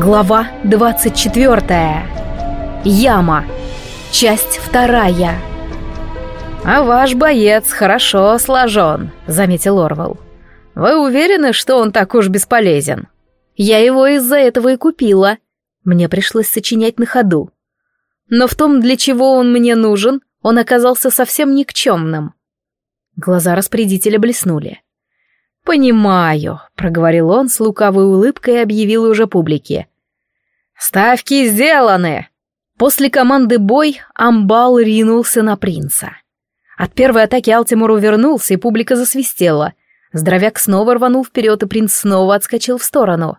Глава 24. Яма. Часть вторая. «А ваш боец хорошо сложен», — заметил Орвал. «Вы уверены, что он так уж бесполезен?» «Я его из-за этого и купила». Мне пришлось сочинять на ходу. Но в том, для чего он мне нужен, он оказался совсем никчемным. Глаза распорядителя блеснули. «Понимаю», — проговорил он с лукавой улыбкой и объявил уже публике. «Ставки сделаны!» После команды «Бой» Амбал ринулся на принца. От первой атаки Алтимур увернулся, и публика засвистела. Здоровяк снова рванул вперед, и принц снова отскочил в сторону.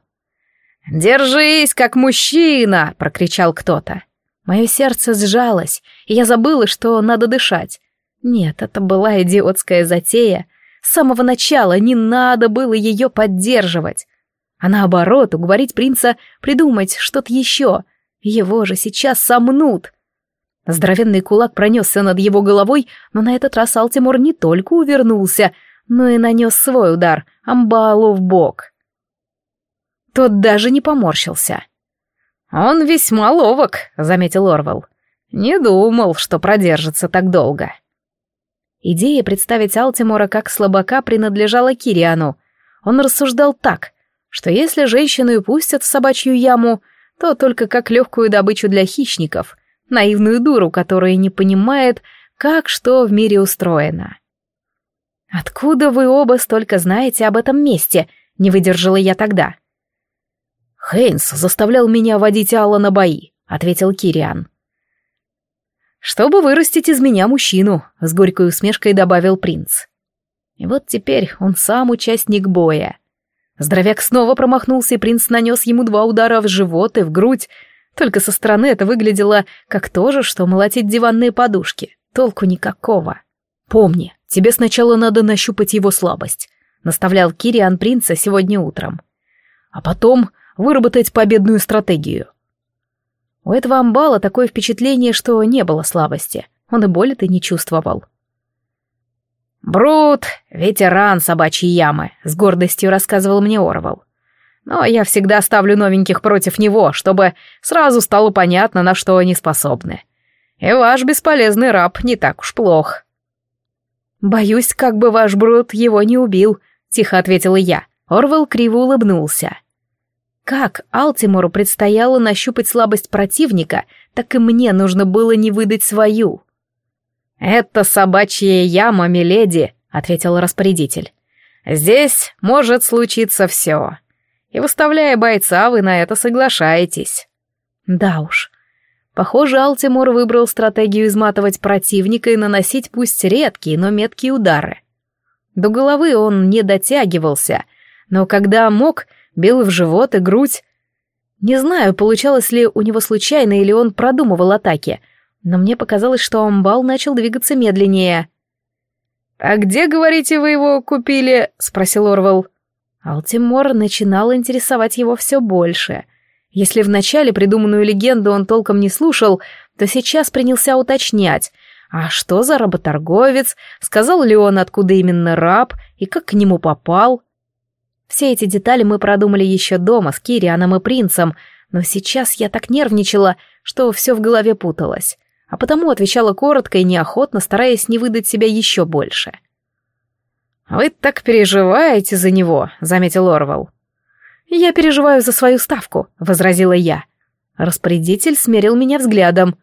«Держись, как мужчина!» — прокричал кто-то. Мое сердце сжалось, и я забыла, что надо дышать. Нет, это была идиотская затея — с самого начала не надо было ее поддерживать. А наоборот, уговорить принца придумать что-то еще. Его же сейчас сомнут. Здоровенный кулак пронесся над его головой, но на этот раз Алтимор не только увернулся, но и нанес свой удар Амбалу в бок. Тот даже не поморщился. «Он весьма ловок», — заметил Орвал. «Не думал, что продержится так долго». Идея представить Алтимора как слабака принадлежала Кириану. Он рассуждал так, что если женщину и пустят в собачью яму, то только как легкую добычу для хищников, наивную дуру, которая не понимает, как что в мире устроено. «Откуда вы оба столько знаете об этом месте?» — не выдержала я тогда. «Хейнс заставлял меня водить Алла на бои», — ответил Кириан чтобы вырастить из меня мужчину», — с горькой усмешкой добавил принц. И вот теперь он сам участник боя. Здоровяк снова промахнулся, и принц нанес ему два удара в живот и в грудь. Только со стороны это выглядело как то же, что молотить диванные подушки. Толку никакого. «Помни, тебе сначала надо нащупать его слабость», — наставлял Кириан принца сегодня утром. «А потом выработать победную стратегию». У этого амбала такое впечатление, что не было слабости. Он и боли-то не чувствовал. «Брут, ветеран собачьей ямы», — с гордостью рассказывал мне Орвал. «Но я всегда ставлю новеньких против него, чтобы сразу стало понятно, на что они способны. И ваш бесполезный раб не так уж плох». «Боюсь, как бы ваш Брут его не убил», — тихо ответила я. Орвал криво улыбнулся. Как Алтимору предстояло нащупать слабость противника, так и мне нужно было не выдать свою. «Это собачья яма, миледи», — ответил распорядитель. «Здесь может случиться все. И выставляя бойца, вы на это соглашаетесь». Да уж. Похоже, Алтимор выбрал стратегию изматывать противника и наносить пусть редкие, но меткие удары. До головы он не дотягивался, но когда мог, бил в живот и грудь. Не знаю, получалось ли у него случайно или он продумывал атаки, но мне показалось, что амбал начал двигаться медленнее. «А где, говорите, вы его купили?» — спросил Орвал. Алтимор начинал интересовать его все больше. Если вначале придуманную легенду он толком не слушал, то сейчас принялся уточнять, а что за работорговец, сказал ли он, откуда именно раб и как к нему попал. Все эти детали мы продумали еще дома с Кирианом и принцем, но сейчас я так нервничала, что все в голове путалось, а потому отвечала коротко и неохотно, стараясь не выдать себя еще больше. «Вы так переживаете за него», — заметил Орвал. «Я переживаю за свою ставку», — возразила я. Распорядитель смерил меня взглядом.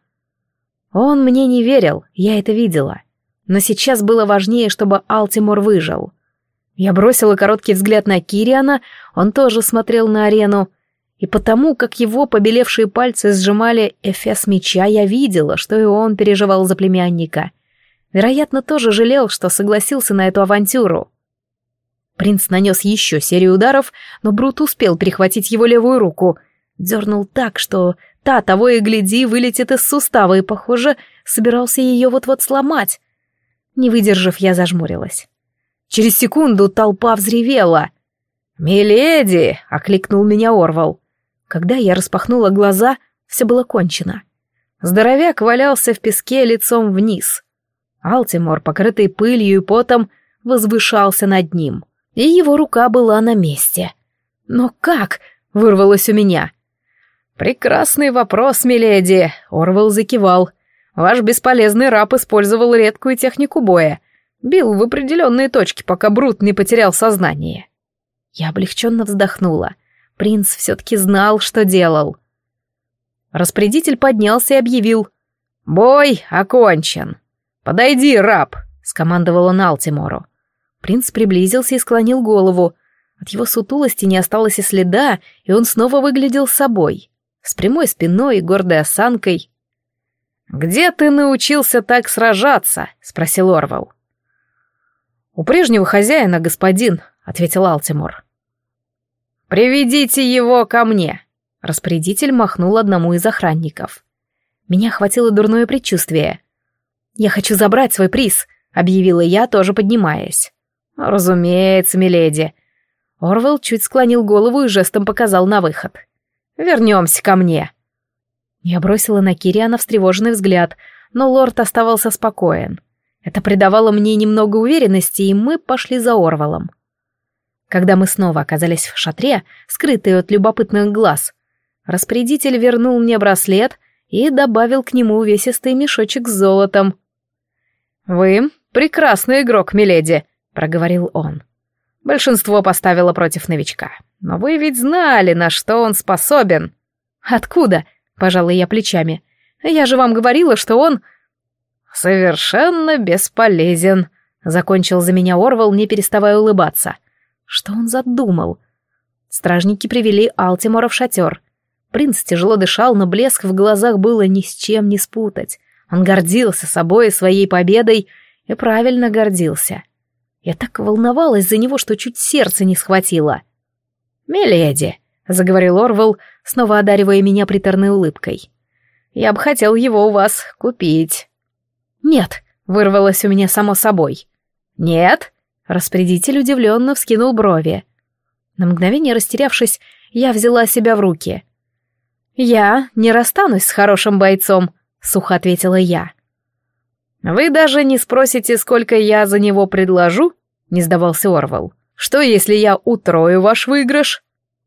Он мне не верил, я это видела. Но сейчас было важнее, чтобы Алтимор выжил. Я бросила короткий взгляд на Кириана, он тоже смотрел на арену, и потому, как его побелевшие пальцы сжимали эфес меча, я видела, что и он переживал за племянника. Вероятно, тоже жалел, что согласился на эту авантюру. Принц нанес еще серию ударов, но Брут успел перехватить его левую руку. Дернул так, что та, того и гляди, вылетит из сустава, и, похоже, собирался ее вот-вот сломать. Не выдержав, я зажмурилась. Через секунду толпа взревела. «Миледи!» — окликнул меня Орвал. Когда я распахнула глаза, все было кончено. Здоровяк валялся в песке лицом вниз. Алтимор, покрытый пылью и потом, возвышался над ним, и его рука была на месте. «Но как?» — вырвалось у меня. «Прекрасный вопрос, миледи», — Орвел закивал. «Ваш бесполезный раб использовал редкую технику боя. Бил в определенные точки, пока Брут не потерял сознание». Я облегченно вздохнула. Принц все-таки знал, что делал. Распорядитель поднялся и объявил. «Бой окончен. Подойди, раб», — скомандовал он Алтимору. Принц приблизился и склонил голову. От его сутулости не осталось и следа, и он снова выглядел собой с прямой спиной и гордой осанкой. «Где ты научился так сражаться?» — спросил Орвал. «У прежнего хозяина, господин», — ответил Алтимор. «Приведите его ко мне», — распорядитель махнул одному из охранников. Меня охватило дурное предчувствие. «Я хочу забрать свой приз», — объявила я, тоже поднимаясь. «Разумеется, миледи». Орвел чуть склонил голову и жестом показал на выход. Вернемся ко мне». Я бросила на Кириана встревоженный взгляд, но лорд оставался спокоен. Это придавало мне немного уверенности, и мы пошли за Орвалом. Когда мы снова оказались в шатре, скрытые от любопытных глаз, распорядитель вернул мне браслет и добавил к нему увесистый мешочек с золотом. «Вы прекрасный игрок, миледи», — проговорил он. Большинство поставило против новичка. Но вы ведь знали, на что он способен. Откуда? Пожала я плечами. Я же вам говорила, что он... Совершенно бесполезен, закончил за меня Орвал, не переставая улыбаться. Что он задумал? Стражники привели Алтимора в шатер. Принц тяжело дышал, но блеск в глазах было ни с чем не спутать. Он гордился собой и своей победой, и правильно гордился. — я так волновалась за него, что чуть сердце не схватило. «Миледи», — заговорил Орвел, снова одаривая меня приторной улыбкой. «Я бы хотел его у вас купить». «Нет», — вырвалось у меня само собой. «Нет?» — распорядитель удивленно вскинул брови. На мгновение растерявшись, я взяла себя в руки. «Я не расстанусь с хорошим бойцом», — сухо ответила я. «Вы даже не спросите, сколько я за него предложу?» — не сдавался Орвал. «Что, если я утрою ваш выигрыш?»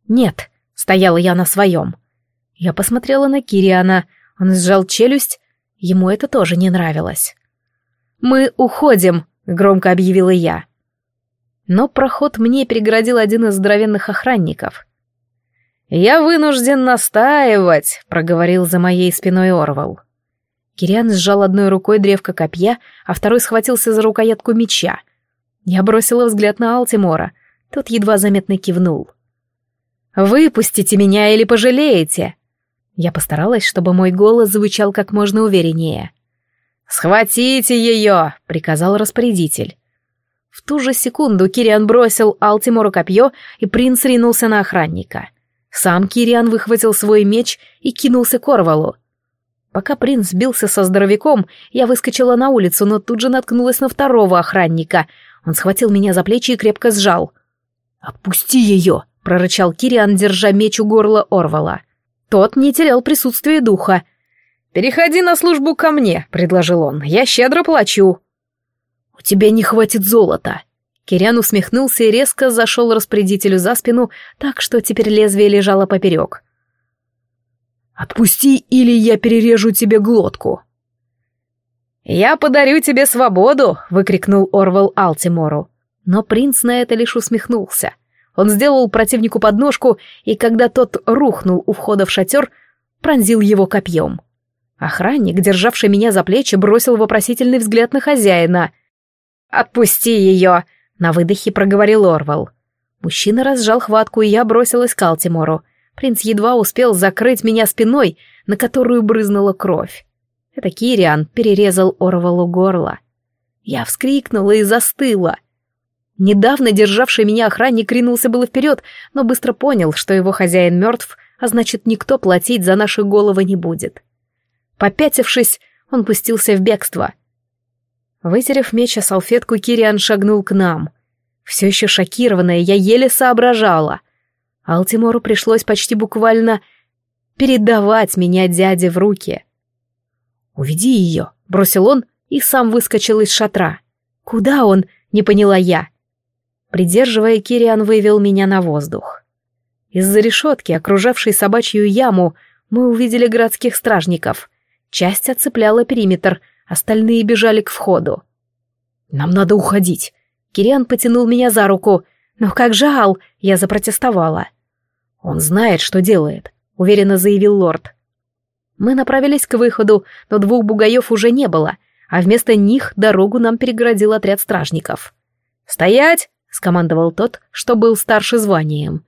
«Нет», — стояла я на своем. Я посмотрела на Кириана, он сжал челюсть, ему это тоже не нравилось. «Мы уходим», — громко объявила я. Но проход мне перегородил один из здоровенных охранников. «Я вынужден настаивать», — проговорил за моей спиной Орвал. Кириан сжал одной рукой древко копья, а второй схватился за рукоятку меча. Я бросила взгляд на Алтимора. Тот едва заметно кивнул. «Выпустите меня или пожалеете!» Я постаралась, чтобы мой голос звучал как можно увереннее. «Схватите ее!» — приказал распорядитель. В ту же секунду Кириан бросил Алтимору копье, и принц ринулся на охранника. Сам Кириан выхватил свой меч и кинулся к Орвалу. Пока принц бился со здоровяком, я выскочила на улицу, но тут же наткнулась на второго охранника. Он схватил меня за плечи и крепко сжал. «Отпусти ее!» — прорычал Кириан, держа меч у горла Орвала. Тот не терял присутствия духа. «Переходи на службу ко мне», — предложил он. «Я щедро плачу». «У тебя не хватит золота». Кириан усмехнулся и резко зашел распорядителю за спину, так что теперь лезвие лежало поперек. Отпусти, или я перережу тебе глотку!» «Я подарю тебе свободу!» — выкрикнул Орвел Алтимору. Но принц на это лишь усмехнулся. Он сделал противнику подножку, и когда тот рухнул у входа в шатер, пронзил его копьем. Охранник, державший меня за плечи, бросил вопросительный взгляд на хозяина. «Отпусти ее!» — на выдохе проговорил Орвал. Мужчина разжал хватку, и я бросилась к Алтимору. Принц едва успел закрыть меня спиной, на которую брызнула кровь. Это Кириан перерезал Орвалу горло. Я вскрикнула и застыла. Недавно державший меня охранник ринулся было вперед, но быстро понял, что его хозяин мертв, а значит, никто платить за наши головы не будет. Попятившись, он пустился в бегство. Вытерев меч о салфетку, Кириан шагнул к нам. Все еще шокированная, я еле соображала — Алтимору пришлось почти буквально передавать меня дяде в руки. «Уведи ее», — бросил он и сам выскочил из шатра. «Куда он?» — не поняла я. Придерживая, Кириан вывел меня на воздух. Из-за решетки, окружавшей собачью яму, мы увидели городских стражников. Часть оцепляла периметр, остальные бежали к входу. «Нам надо уходить!» Кириан потянул меня за руку. «Но как же Ал?» Я запротестовала. «Он знает, что делает», — уверенно заявил лорд. Мы направились к выходу, но двух бугаев уже не было, а вместо них дорогу нам перегородил отряд стражников. «Стоять!» — скомандовал тот, что был старше званием.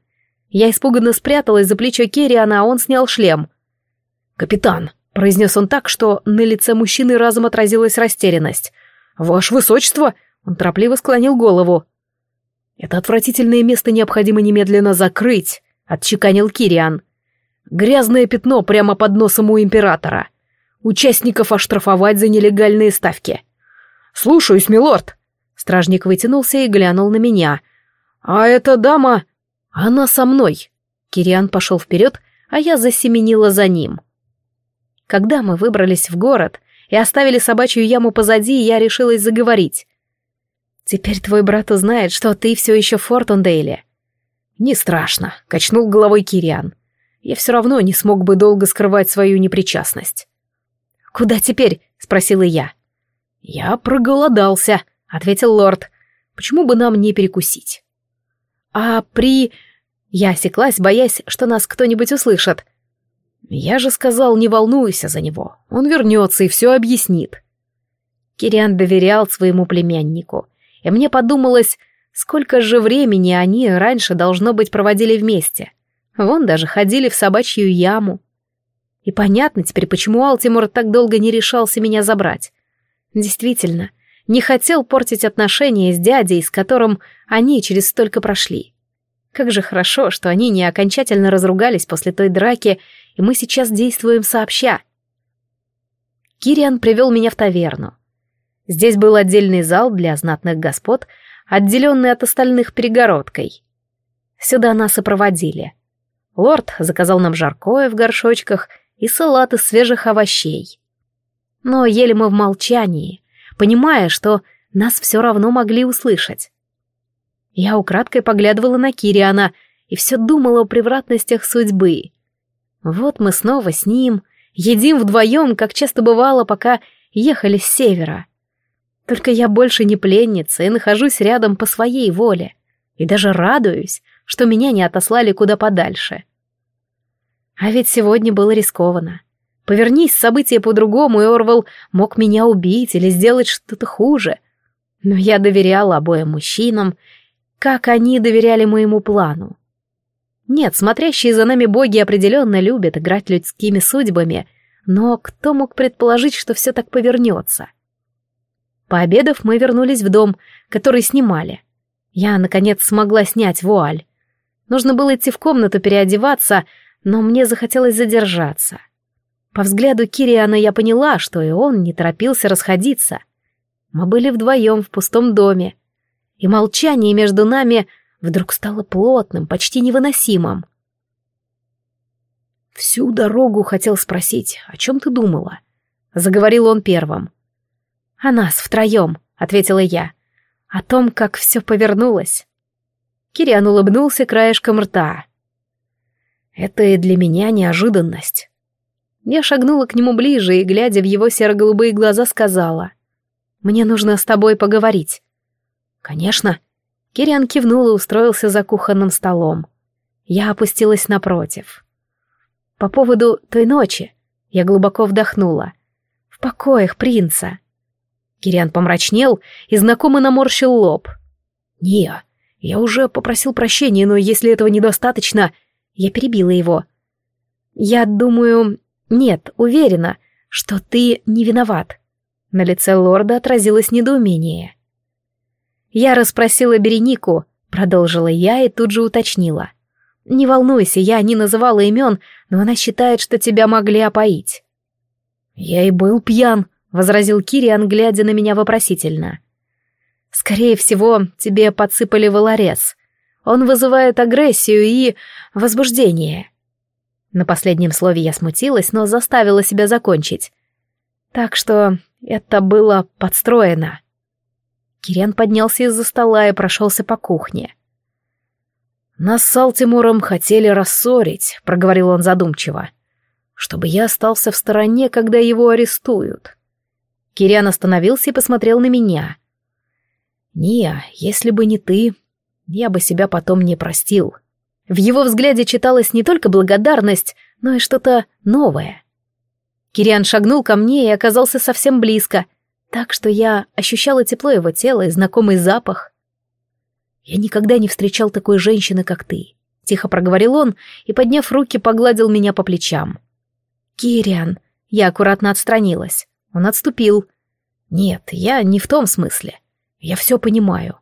Я испуганно спряталась за плечо Керриана, а он снял шлем. «Капитан!» — произнес он так, что на лице мужчины разом отразилась растерянность. «Ваше высочество!» — он торопливо склонил голову. «Это отвратительное место необходимо немедленно закрыть», — отчеканил Кириан. Грязное пятно прямо под носом у императора. Участников оштрафовать за нелегальные ставки. «Слушаюсь, милорд!» Стражник вытянулся и глянул на меня. «А эта дама...» «Она со мной!» Кириан пошел вперед, а я засеменила за ним. Когда мы выбрались в город и оставили собачью яму позади, я решилась заговорить. «Теперь твой брат узнает, что ты все еще в Фортундейле». «Не страшно», — качнул головой Кириан я все равно не смог бы долго скрывать свою непричастность. «Куда теперь?» — спросила я. «Я проголодался», — ответил лорд. «Почему бы нам не перекусить?» «А при...» Я осеклась, боясь, что нас кто-нибудь услышит. «Я же сказал, не волнуйся за него. Он вернется и все объяснит». Кириан доверял своему племяннику, и мне подумалось, сколько же времени они раньше, должно быть, проводили вместе. Вон даже ходили в собачью яму. И понятно теперь, почему Алтимор так долго не решался меня забрать. Действительно, не хотел портить отношения с дядей, с которым они через столько прошли. Как же хорошо, что они не окончательно разругались после той драки, и мы сейчас действуем сообща. Кириан привел меня в таверну. Здесь был отдельный зал для знатных господ, отделенный от остальных перегородкой. Сюда нас и проводили. Лорд заказал нам жаркое в горшочках и салат из свежих овощей. Но ели мы в молчании, понимая, что нас все равно могли услышать. Я украдкой поглядывала на Кириана и все думала о превратностях судьбы. Вот мы снова с ним, едим вдвоем, как часто бывало, пока ехали с севера. Только я больше не пленница и нахожусь рядом по своей воле. И даже радуюсь, что меня не отослали куда подальше. А ведь сегодня было рискованно. Повернись события по-другому, и Орвал мог меня убить или сделать что-то хуже. Но я доверяла обоим мужчинам, как они доверяли моему плану. Нет, смотрящие за нами боги определенно любят играть людскими судьбами, но кто мог предположить, что все так повернется? Пообедав, мы вернулись в дом, который снимали. Я, наконец, смогла снять вуаль. Нужно было идти в комнату переодеваться, но мне захотелось задержаться. По взгляду Кириана я поняла, что и он не торопился расходиться. Мы были вдвоем в пустом доме, и молчание между нами вдруг стало плотным, почти невыносимым. «Всю дорогу хотел спросить, о чем ты думала?» — заговорил он первым. «О нас втроем», — ответила я. «О том, как все повернулось». Кириан улыбнулся краешком рта. «Это и для меня неожиданность». Я шагнула к нему ближе и, глядя в его серо-голубые глаза, сказала. «Мне нужно с тобой поговорить». «Конечно». Кириан кивнул и устроился за кухонным столом. Я опустилась напротив. «По поводу той ночи». Я глубоко вдохнула. «В покоях принца». Кириан помрачнел и знакомо наморщил лоб. «Не, я уже попросил прощения, но если этого недостаточно, я перебила его. Я думаю, нет, уверена, что ты не виноват. На лице лорда отразилось недоумение. Я расспросила Беренику, продолжила я и тут же уточнила. Не волнуйся, я не называла имен, но она считает, что тебя могли опоить. Я и был пьян, возразил Кириан, глядя на меня вопросительно. Скорее всего, тебе подсыпали волорез. Он вызывает агрессию и возбуждение. На последнем слове я смутилась, но заставила себя закончить. Так что это было подстроено. Кирен поднялся из-за стола и прошелся по кухне. «Нас с Алтимуром хотели рассорить», — проговорил он задумчиво. чтобы я остался в стороне, когда его арестуют. Кириан остановился и посмотрел на меня. «Ния, если бы не ты, я бы себя потом не простил». В его взгляде читалась не только благодарность, но и что-то новое. Кириан шагнул ко мне и оказался совсем близко, так что я ощущала тепло его тела и знакомый запах. «Я никогда не встречал такой женщины, как ты», — тихо проговорил он и, подняв руки, погладил меня по плечам. «Кириан», — я аккуратно отстранилась. Он отступил. «Нет, я не в том смысле. Я все понимаю.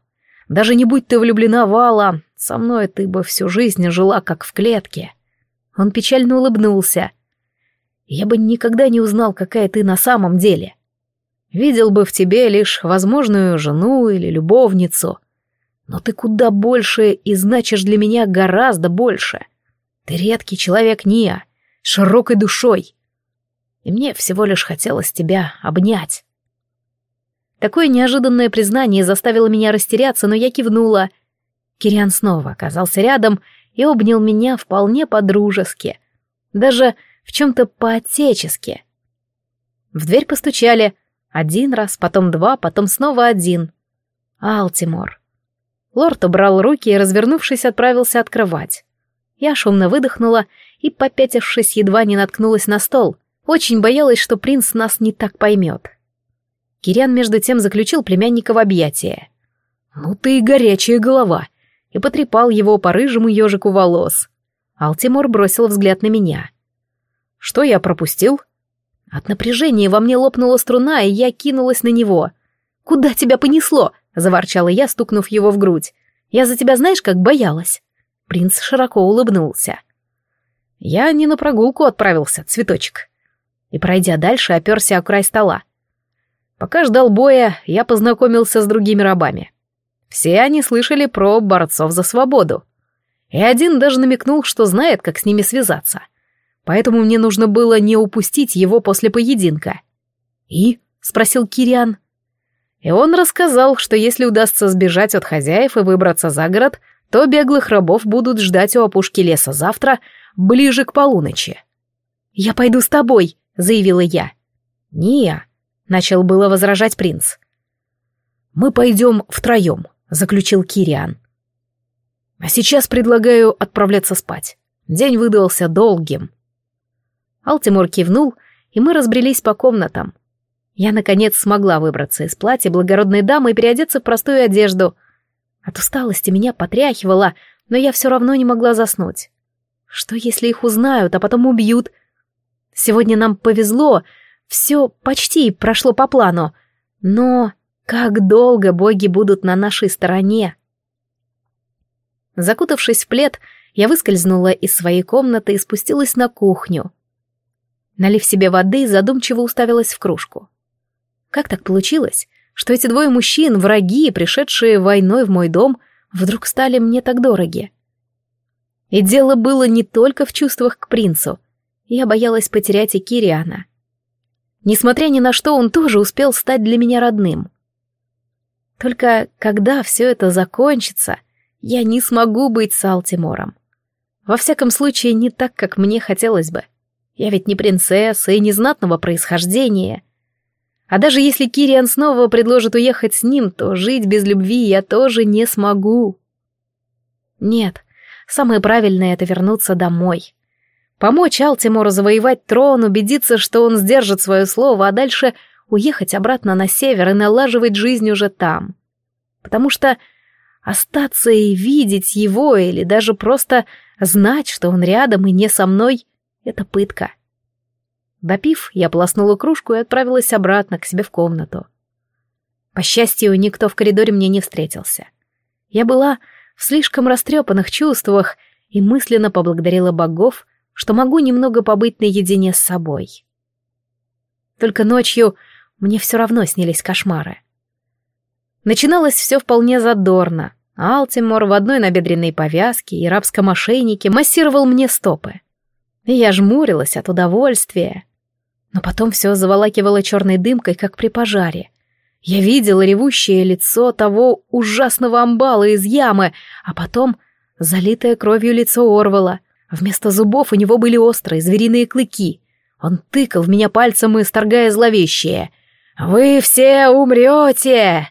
Даже не будь ты влюблена в Алла, со мной ты бы всю жизнь жила, как в клетке». Он печально улыбнулся. «Я бы никогда не узнал, какая ты на самом деле. Видел бы в тебе лишь возможную жену или любовницу. Но ты куда больше и значишь для меня гораздо больше. Ты редкий человек, Ния, широкой душой. И мне всего лишь хотелось тебя обнять». Такое неожиданное признание заставило меня растеряться, но я кивнула. Кириан снова оказался рядом и обнял меня вполне по-дружески. Даже в чем-то по-отечески. В дверь постучали. Один раз, потом два, потом снова один. Алтимор. Лорд убрал руки и, развернувшись, отправился открывать. Я шумно выдохнула и, попятившись, едва не наткнулась на стол. Очень боялась, что принц нас не так поймет. Кириан между тем заключил племянника в объятия. «Ну ты и горячая голова!» И потрепал его по рыжему ежику волос. Алтимор бросил взгляд на меня. «Что я пропустил?» От напряжения во мне лопнула струна, и я кинулась на него. «Куда тебя понесло?» — заворчала я, стукнув его в грудь. «Я за тебя знаешь, как боялась?» Принц широко улыбнулся. «Я не на прогулку отправился, цветочек». И, пройдя дальше, оперся о край стола. Пока ждал боя, я познакомился с другими рабами. Все они слышали про борцов за свободу. И один даже намекнул, что знает, как с ними связаться. Поэтому мне нужно было не упустить его после поединка. «И?» — спросил Кириан. И он рассказал, что если удастся сбежать от хозяев и выбраться за город, то беглых рабов будут ждать у опушки леса завтра, ближе к полуночи. «Я пойду с тобой», — заявила я. «Не я», — начал было возражать принц. «Мы пойдем втроем», — заключил Кириан. «А сейчас предлагаю отправляться спать. День выдался долгим». Алтимор кивнул, и мы разбрелись по комнатам. Я, наконец, смогла выбраться из платья благородной дамы и переодеться в простую одежду. От усталости меня потряхивало, но я все равно не могла заснуть. Что, если их узнают, а потом убьют? Сегодня нам повезло, все почти прошло по плану, но как долго боги будут на нашей стороне? Закутавшись в плед, я выскользнула из своей комнаты и спустилась на кухню. Налив себе воды, задумчиво уставилась в кружку. Как так получилось, что эти двое мужчин, враги, пришедшие войной в мой дом, вдруг стали мне так дороги? И дело было не только в чувствах к принцу. Я боялась потерять и Кириана. Несмотря ни на что, он тоже успел стать для меня родным. Только когда все это закончится, я не смогу быть с Алтимором. Во всяком случае, не так, как мне хотелось бы. Я ведь не принцесса и не знатного происхождения. А даже если Кириан снова предложит уехать с ним, то жить без любви я тоже не смогу. Нет, самое правильное — это вернуться домой. Помочь Алтимору завоевать трон, убедиться, что он сдержит свое слово, а дальше уехать обратно на север и налаживать жизнь уже там. Потому что остаться и видеть его или даже просто знать, что он рядом и не со мной — это пытка. Допив, я полоснула кружку и отправилась обратно к себе в комнату. По счастью, никто в коридоре мне не встретился. Я была в слишком растрепанных чувствах и мысленно поблагодарила богов, что могу немного побыть наедине с собой. Только ночью мне все равно снились кошмары. Начиналось все вполне задорно. Алтимор в одной набедренной повязке и рабском ошейнике массировал мне стопы. И я жмурилась от удовольствия. Но потом все заволакивало черной дымкой, как при пожаре. Я видела ревущее лицо того ужасного амбала из ямы, а потом залитое кровью лицо Орвала. Вместо зубов у него были острые звериные клыки — Он тыкал в меня пальцем, исторгая зловещее. «Вы все умрете!»